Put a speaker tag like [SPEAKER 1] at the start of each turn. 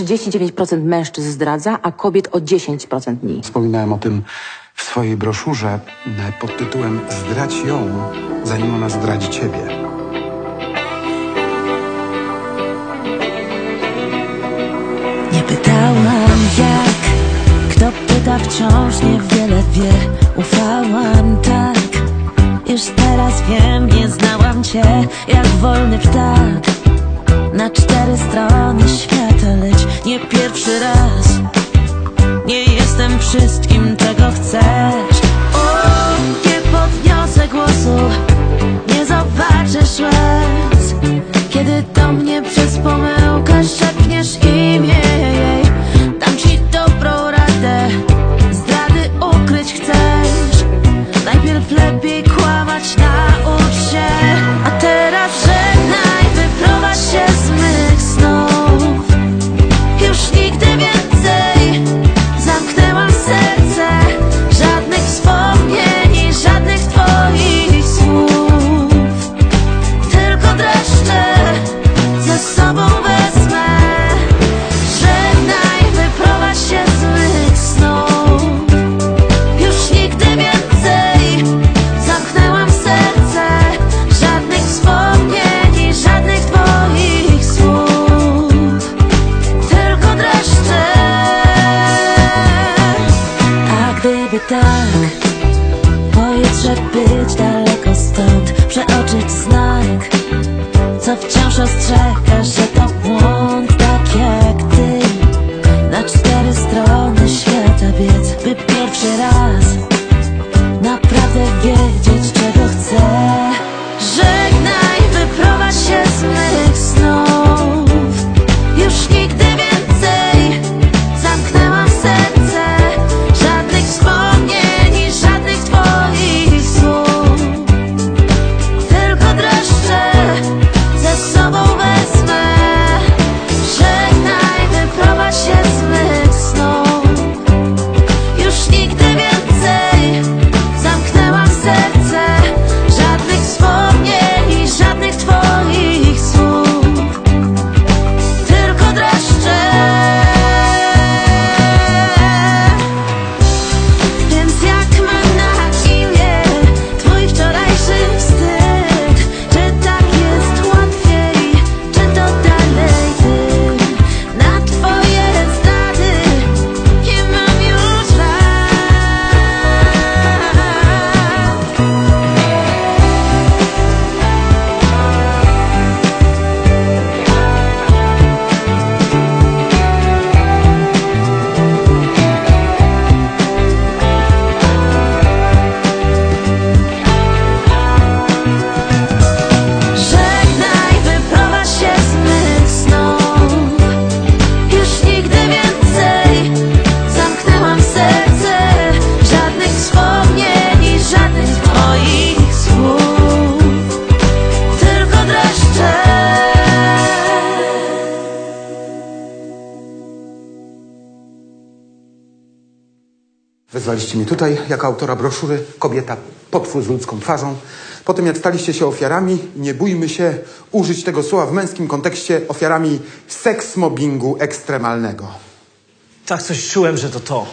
[SPEAKER 1] 39% mężczyzn zdradza, a kobiet o 10% mniej.
[SPEAKER 2] Wspominałem o tym w swojej broszurze pod tytułem Zdradź ją, zanim ona zdradzi ciebie.
[SPEAKER 3] Nie pytałam jak, kto pyta wciąż niewiele wie Ufałam tak, już teraz wiem, nie znałam cię jak wolny ptak Na cztery strony świata, pierwszy raz. Nie jestem wszystkim, czego chcesz. O, nie podniosę głosu, nie zobaczysz łez. Kiedy do mnie przez pomyłkę szepniesz imię Gdyby tak że być daleko stąd Przeoczyć znak Co wciąż ostrzega, że to błąd Tak jak ty. Na cztery strony świata biec
[SPEAKER 2] Wezwaliście mnie tutaj jako autora broszury Kobieta, potwór z ludzką twarzą. Po tym, jak staliście się ofiarami, nie bójmy się użyć tego słowa w męskim kontekście, ofiarami seks mobbingu ekstremalnego.
[SPEAKER 4] Tak coś czułem, że to to.